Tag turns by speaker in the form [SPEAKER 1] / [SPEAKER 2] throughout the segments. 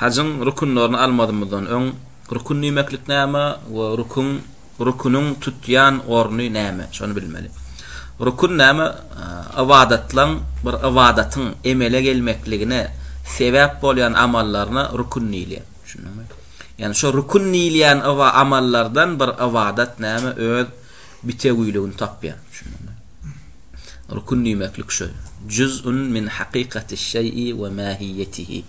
[SPEAKER 1] Hajyň rukunlaryny almazymyzdan öň rukun diýmeklik näme we rukun rukunyň tutýan orny näme? Şony bilmeli. Rukun näme? Ybadatlaň bir ybadatyň emele gelmekligine sebäp bolýan amallaryna rukun diýilýär. Düşündiňmi? Ýani şu rukun diýilýän amallardan bir ybadat näme öz bitewiligini tapýar. Düşündiňmi? Rukun diýmeklik şu, juz'un min hakykatiş şeý'i we mähiýetihi.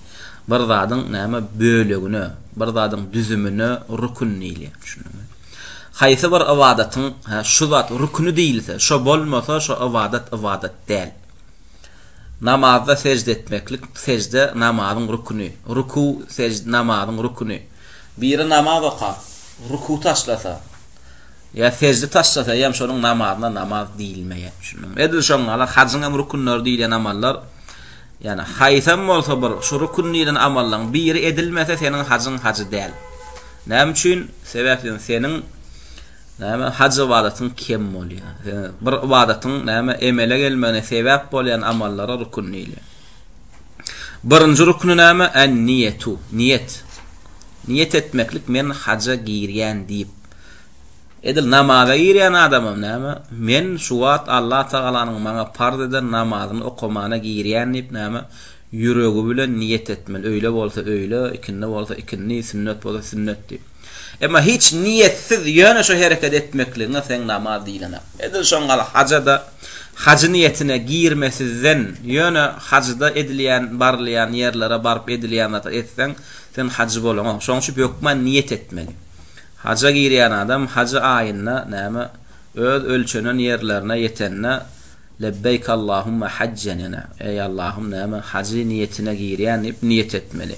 [SPEAKER 1] Bir zadyň näme bölegine, bir zadyň düzümine rukun diýilýär. Düşündiňmi? Haýsy bir ybadatyň hä şu zat rukuny diýilse, şo bolmasa şo ybadat ybadat däl. Namazda sejde etmeklik, sejde namazyň rukuny, ruku, sej, namazyň rukuny. Biri namaz okap, ruku taşlasa, ýa sejde taşlasa, eýýäm şonuň namazyna namaz diýilmeýär. Düşündiňmi? Edil şoň ýaly hajyň hem rukunlary diýilýän amallar, ýani haýsam bolsa bir şu rukun diýlen amallaryň biri edilmese, seniň hajyň hajy däl. Näme üçin? Sebäp diýseň, seniň, näme, haj ybadatyň kem bolýar. Bir ybadatyň, näme, emele gelmegine sebäp bolýan amallara rukun diýilýär. Birinji rukny näme? En-niýetu, niýet. Niýet etmeklik, men haja girýän diýip. Edil namaza girýän adamam näme, men şu wagt Allatagalanyň maňa parz eden namazyny okamana girýän diýip näme, ýüregi bilen niýet etmeli, öýle bolsa öýle, ikindi bolsa ikindi, sünnet bolsa sünnet diýip. Emma hiç niýetsiz ýöne şu herekedi etmekligiňe seň namaz diýlenok. Edil şoň gal haja-da, hajy niýetine girmesizden ýöne hajyda edilýän, barylýan ýerlere baryp edilýän zatlar etseň, sen hajy bolaňok. Şoň üçin hökman niýet etmeli. Haja girýän adam hajy aýynda, näme, öz ölçenen ýerlerine ýetende, Lebbeýk Allahumma hajjen, ýene, Eý Allahym, näme, hajy niýetine girýän diýip niýet etmeli.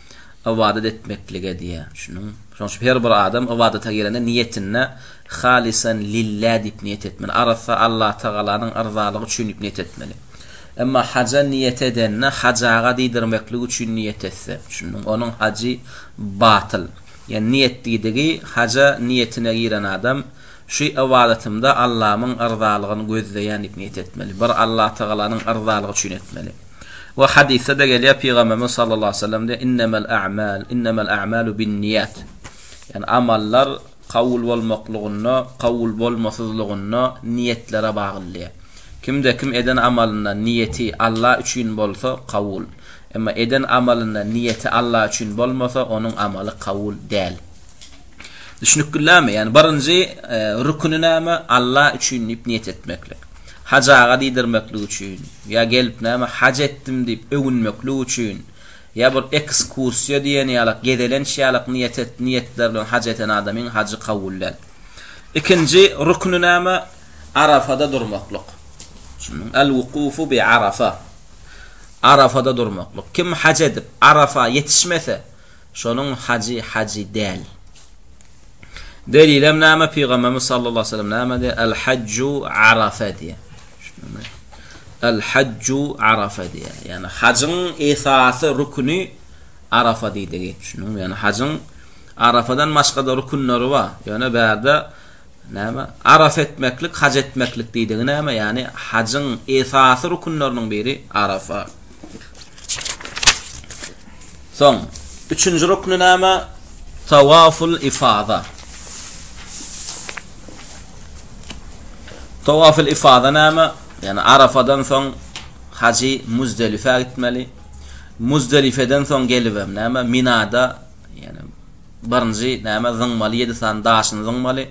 [SPEAKER 1] ybadat etmeklik edýär. Şunuň üçin her bir adam ybadata girende niýetinde Halisan lillâ diýip niýet etmeli. Arassa Allah Tagalanyň yrzalygy üçin diýip niýet etmeli. Emma haja niýet edende hajaga diýdirmeklik üçin niýet etse, şunuň onuň hajy batyl. Ýagny niýet diýdigi haja niýetine giren adam, Şu ybadatymda Allamyň yrzalygyny gözleýändik niýet etmeli. Bir Allatagalanyň yrzalygy üçin etmeli. We hadysda-da gelýär, Pygamberimiz sallallahu aleýhi we sellem diýýär, Innemel a'mal, innemel a'malu binniýat. Ýagny amallar kabul bolmaklygynda, kabul bolmasyzlygynda niýetlere bagly diýýär. Kimde kim eden amalynda niýeti Alla üçin bolsa, kabul. Emma eden amalynda niýeti Alla üçin bolmasa, onuň amaly kabul däl. Düşnükgillami? Ýani birinji rukuni näme? Alla üçin diýip niýet etmeklik. Haj aga diýdirmeklik üçin, ýa gelip näme haj etdim diýip öwünmeklik üçin, ýa bir ekskursiýa diýen ýalak gezelenç ýalak niýet et niýetler bilen haj eten adamyň hajy kabul däl. Ikinji rukuni näme? Arafada durmaklyk. Şunuň el wukufu bi arafa. Arafada durmaklyk. Kim haj edip Arafa ýetişmese, Şonuň hajy hajy däl. Delilem näme pygamberimiz sallallahu aleyhi ve sellem näme diýýär el hajju arafe diýýär. El hajju arafe diýýär. Ýani hajyň esasy rukuni arafa diýdigi. Düşündiňmi? Ýani hajyň arafadan başgada rukunlary bar. Ýöne bärde Näme? Araf etmeklik, haj etmeklik diýdigi näme? Ýagny hajyň esasy rukunlarynyň biri Arafa. Soň, üçünji rukny näme? Tawaful ifada. Tawaful ifada näme? Ýagny Arafadan soň hajy Muzdelifä gitmeli. Muzdelifeden soň gelibem näme? Minada Ýani birinji näme zyňmaly ýedi sany daşyny zyňmaly.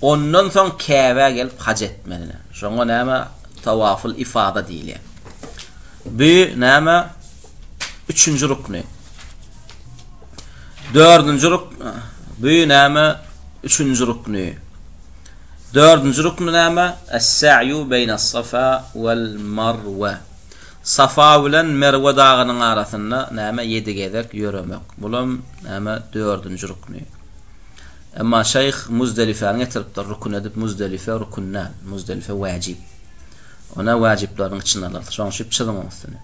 [SPEAKER 1] Ondan soň Käbä gelip haj etmeli. Şoňa näme tawaful ifada diýilýär. Bu näme üçünji rukny. Dördünji ruk bu näme üçünji rukny. Dördünji rukny näme? Es-sa'yu beýne safa wal marwa. Safa bilen Merwe dagynyň arasynda, näme, ýedi gezek ýöremek. Bulam, näme, dördünji rukny. Emma şeýh Muzdelifäni getiripdir, rukun edip, Muzdelife rukun däl, Muzdelife wäjip. Ony wäjipleriniň içinde alarys. Şonuň üçin çyzyň oň üstüni.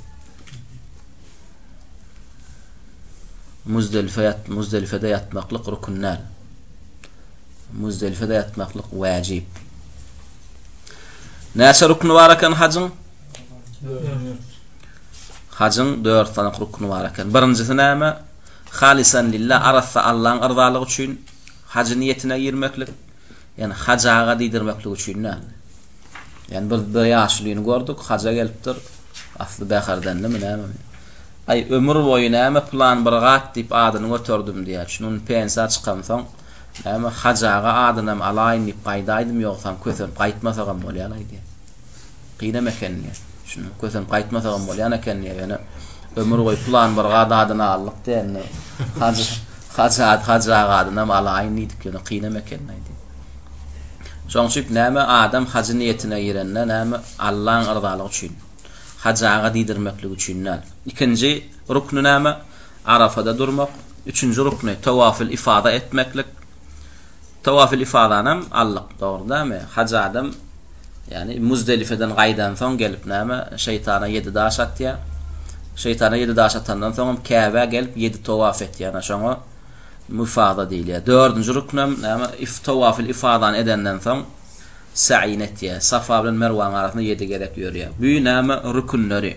[SPEAKER 1] Muzdelife ýat, Muzdelifede ýatmaklyk rukun däl. Muzdelifede ýatmaklyk wäjip. Näçe rukny bar eken hajyň? Hajyň dört sany rukny bar eken. Birinjisi näme? Halisan lillah, arassa Allaň yrzalygy üçin haj niýetine girmeklik. Ýani haj aga diýdirmeklik üçin näme? Ýani biz bir ýaşulyny gördük, haja gelipdir. Asly Bäherdenlimi näme? Aý ömür boýy näme plan bir gat diýip adyny göterdim diýýär. Şunuň pensiýa çykamsoň näme haj aga adynam alaýyn diýip gaýdaýdym ýogsam kösenip gaýtmasagam bolýalaý diýýär. Gynam eken diýýä. Şunda kösem gaýtmasagam bolýan eken diýýä. Ýöne ömür boýy pylan bir gady adyny aldyk diýýä. Indi Hajy Hajy ady Hajy aga adynam alaýyn diýdik. Ýöne gynam eken diýýä. Şoň üçin näme adam hajy niýetine girende näme Allaň yrzalygy üçin. Hajy aga diýdirmeklik üçin däl. Ikinji rukny näme? Arafada durmak. Üçünji rukny tawafyl-ifada etmeklik. Tawafyl ifadanam aldyk, dogry dämi? Haj adam, ýagny Muzdelifeden gaýdansoň gelip näme, şeýtana ýedi daş atýar. Şeýtana ýedi daş atandan soňam Käbä gelip ýedi tawaf etýär. Ana şoňa müfada diýilýär. Dördünji ruknam näme, if tawafyl ifadany edenden soň säýini etýär. Safa bilen Merwanyň arasynda ýedi gezek ýörýär. Bu näme, rükünleri.